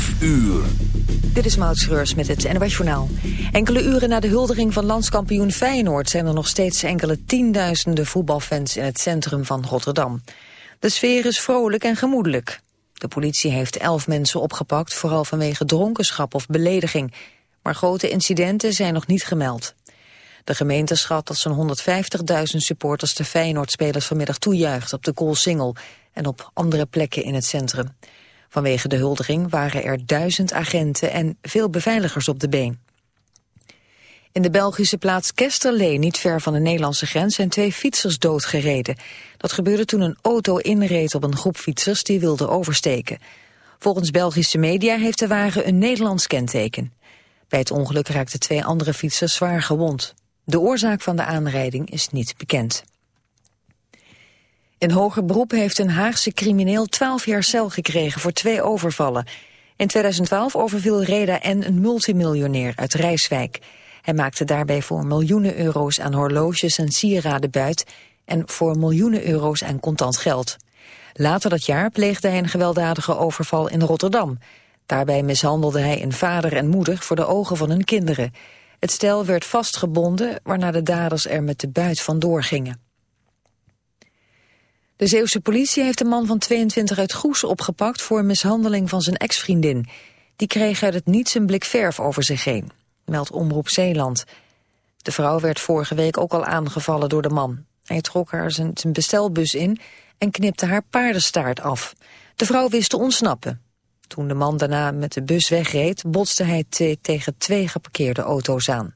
5 uur. Dit is Maud Schreurs met het NWS Journaal. Enkele uren na de huldering van landskampioen Feyenoord... zijn er nog steeds enkele tienduizenden voetbalfans in het centrum van Rotterdam. De sfeer is vrolijk en gemoedelijk. De politie heeft elf mensen opgepakt, vooral vanwege dronkenschap of belediging. Maar grote incidenten zijn nog niet gemeld. De gemeente schat dat zo'n 150.000 supporters de Feyenoord-spelers vanmiddag toejuicht op de Koolsingel en op andere plekken in het centrum. Vanwege de huldiging waren er duizend agenten en veel beveiligers op de been. In de Belgische plaats Kesterlee, niet ver van de Nederlandse grens, zijn twee fietsers doodgereden. Dat gebeurde toen een auto inreed op een groep fietsers die wilden oversteken. Volgens Belgische media heeft de wagen een Nederlands kenteken. Bij het ongeluk raakten twee andere fietsers zwaar gewond. De oorzaak van de aanrijding is niet bekend. In hoger beroep heeft een Haagse crimineel 12 jaar cel gekregen voor twee overvallen. In 2012 overviel Reda N. een multimiljonair uit Rijswijk. Hij maakte daarbij voor miljoenen euro's aan horloges en sieraden buit... en voor miljoenen euro's aan contant geld. Later dat jaar pleegde hij een gewelddadige overval in Rotterdam. Daarbij mishandelde hij een vader en moeder voor de ogen van hun kinderen. Het stel werd vastgebonden, waarna de daders er met de buit vandoor gingen. De Zeeuwse politie heeft een man van 22 uit Goes opgepakt voor mishandeling van zijn ex-vriendin. Die kreeg uit het niets een blik verf over zich heen, meldt Omroep Zeeland. De vrouw werd vorige week ook al aangevallen door de man. Hij trok haar zijn, zijn bestelbus in en knipte haar paardenstaart af. De vrouw wist te ontsnappen. Toen de man daarna met de bus wegreed, botste hij tegen twee geparkeerde auto's aan.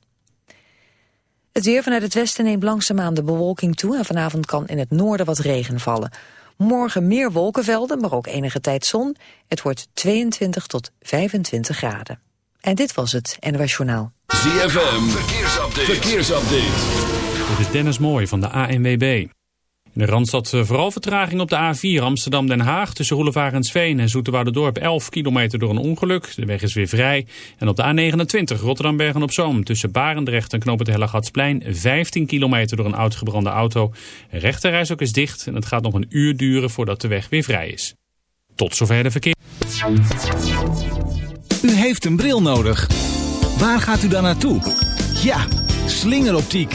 Het weer vanuit het westen neemt langzaamaan de bewolking toe... en vanavond kan in het noorden wat regen vallen. Morgen meer wolkenvelden, maar ook enige tijd zon. Het wordt 22 tot 25 graden. En dit was het NOS Journaal. ZFM, verkeersupdate. verkeersupdate. Dit is Dennis Mooij van de ANWB. In de Randstad eh, vooral vertraging op de A4 Amsterdam-Den Haag... tussen Roelevarensveen en Zoeterwouderdorp 11 kilometer door een ongeluk. De weg is weer vrij. En op de A29 Rotterdam-Bergen-op-Zoom... tussen Barendrecht en Knoop het Hellegatsplein 15 kilometer door een uitgebrande auto. Rechterreis ook is dicht en het gaat nog een uur duren voordat de weg weer vrij is. Tot zover de verkeer. U heeft een bril nodig. Waar gaat u dan naartoe? Ja, slingeroptiek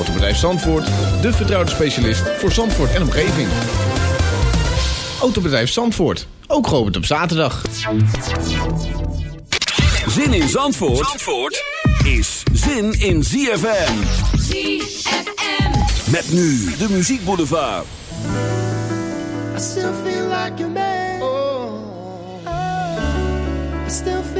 Autobedrijf Zandvoort, de vertrouwde specialist voor Zandvoort en omgeving. Autobedrijf Zandvoort, ook geopend op zaterdag. Zin in Zandvoort, Zandvoort is zin in ZFM. ZFM. Met nu de muziekboulevard. I still feel like a man. Oh. I still feel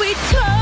we told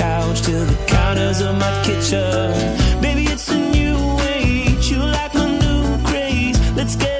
couch to the counters of my kitchen. Baby, it's a new age. You like my new craze. Let's get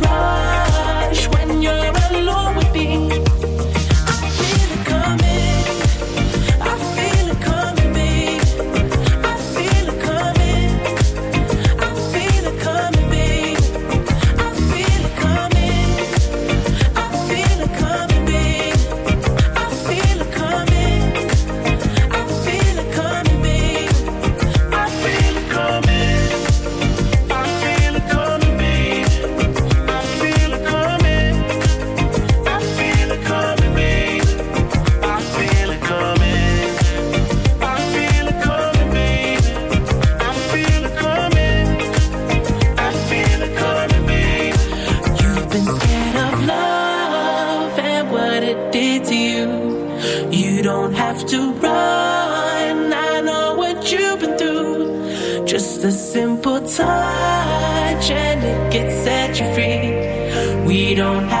don't have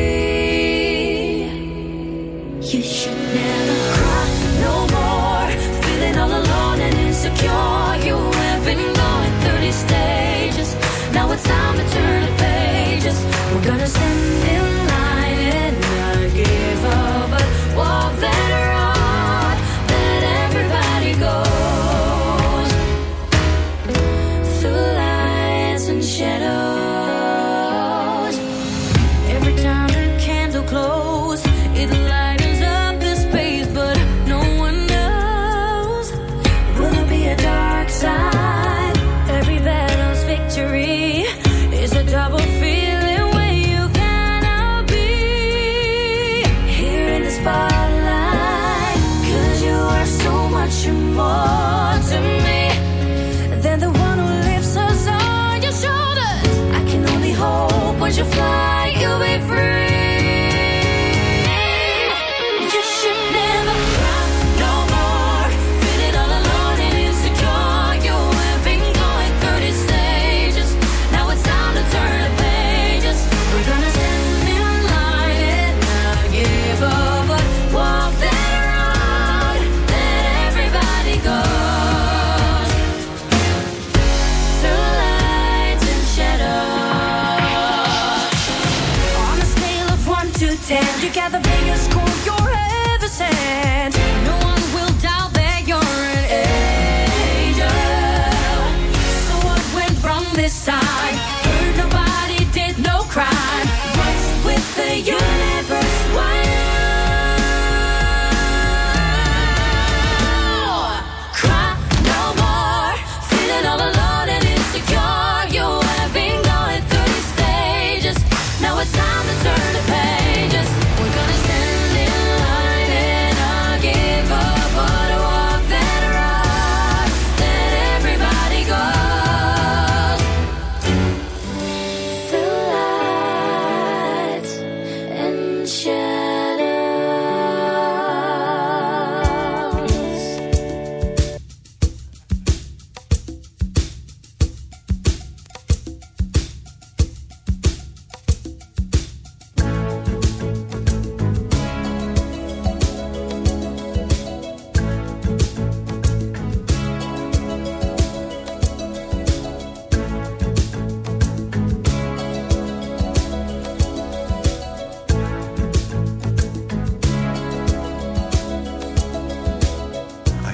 Gonna stand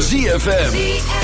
ZFM.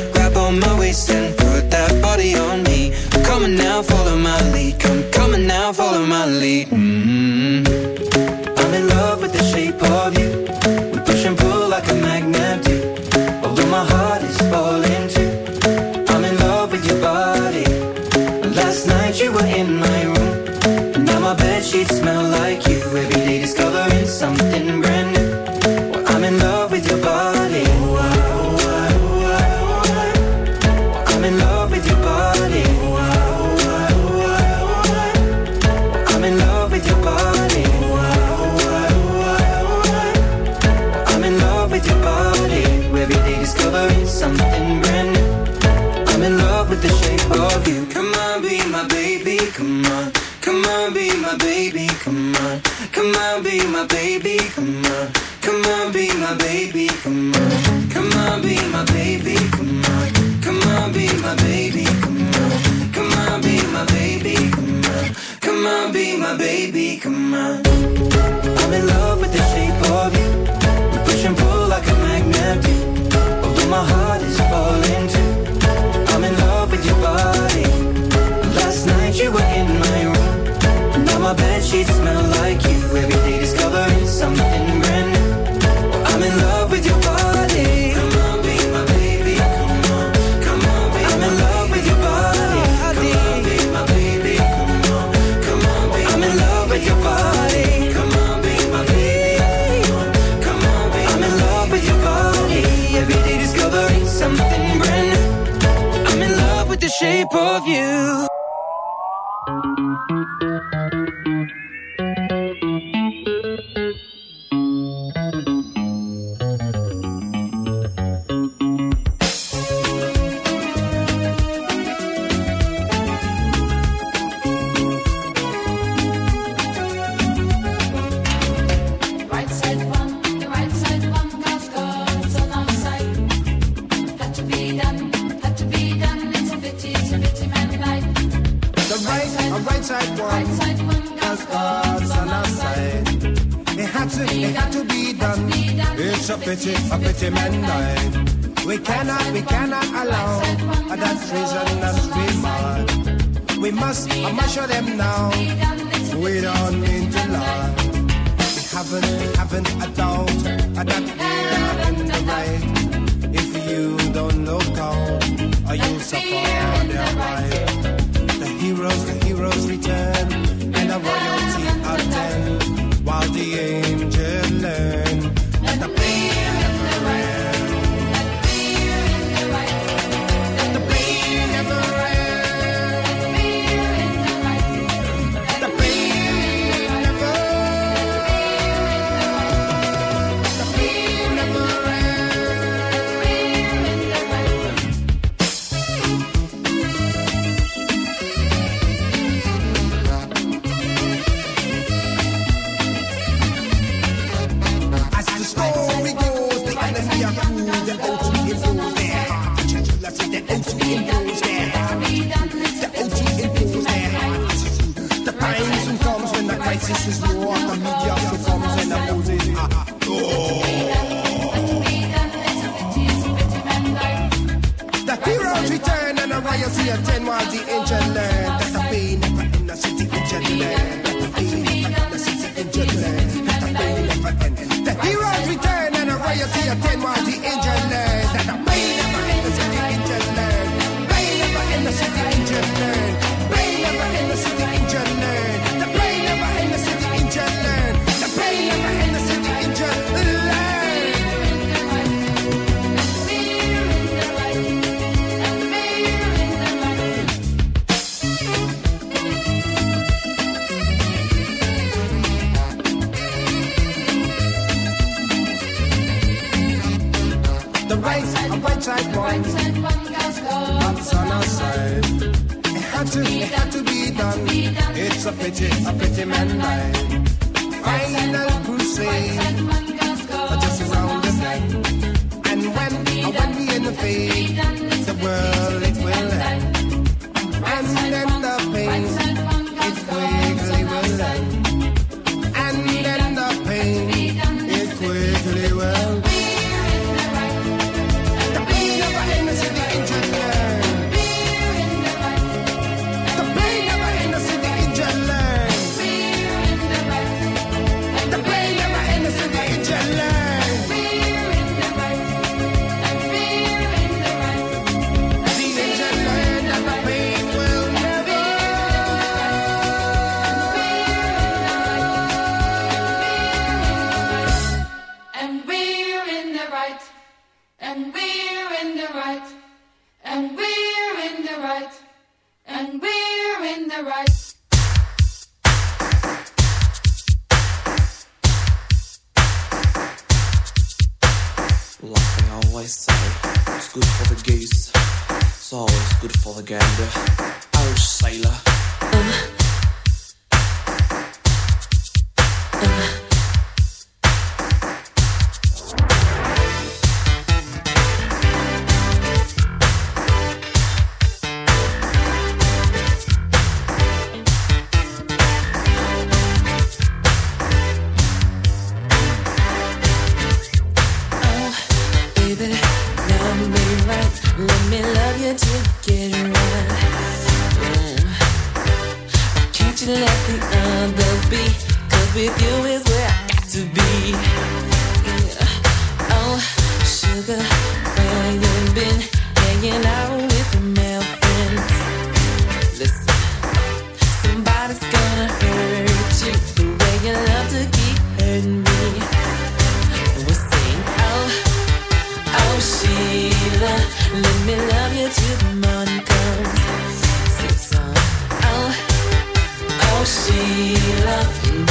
wasting. mind. of you. she loved me.